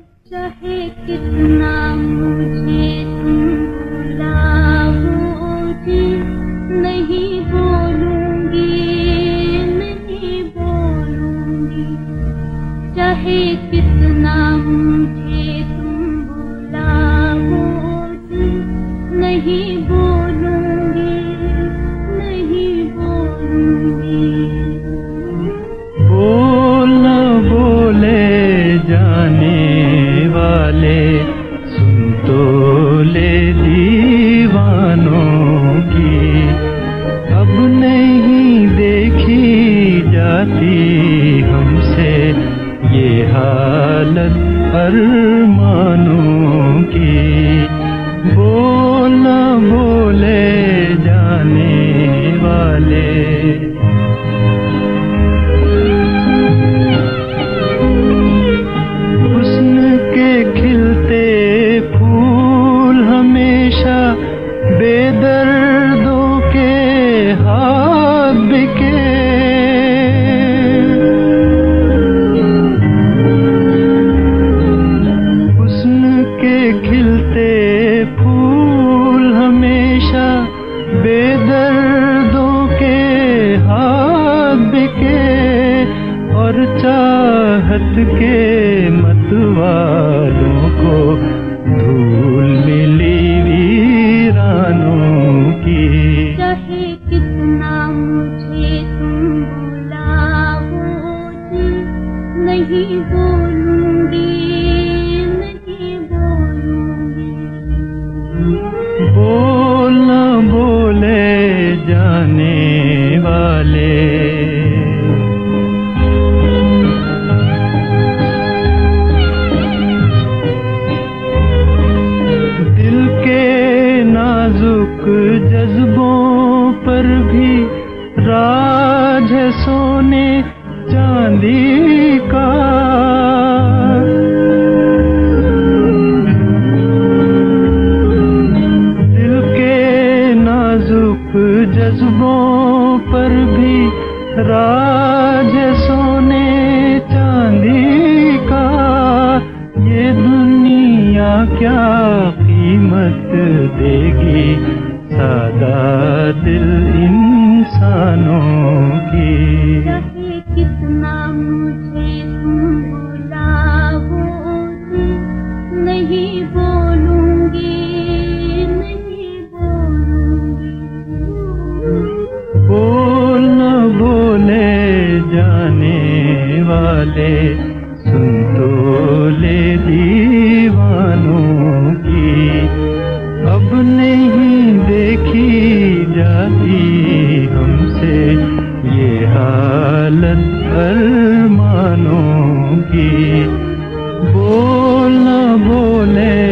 चाहे कितना मुझे नहीं बोलूँगी नहीं बोलूँगी। चाहे कितना मुझे सुन तो ले दीवानों की। अब नहीं देखी जाती हमसे ये हालत अरमानों की। बोल बोले हमेशा बेदर्दों के हाथ बिके। हुस्न के खिलते फूल हमेशा बेदर्दों के हाथ बिके। और चाहत के मतवालों को धूल कितना मुझे तुम बुलाओ नहीं बोलूँगी नहीं बोलूँगी। बोल सोने चांदी का। दिल के नाजुक जज्बों पर भी राज सोने चांदी का। ये दुनिया क्या कीमत देगी? सादा दिल इंसानों सुन तो ले दीवानों की। अब नहीं देखी जाती हमसे ये हालत अरमानों की। बोल बोले